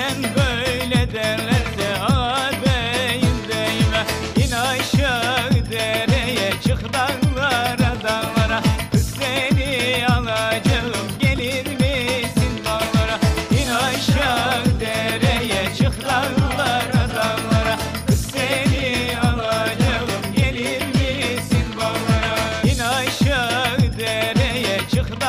Madem böyle derlerse ağabeyim deyime. İn aşağı dereye çık dağlara Kız seni alacağım gelir misin dağlara? İn aşağı dereye çık dağlara Kız seni alacağım gelir misin dağlara? İn aşağı dereye çık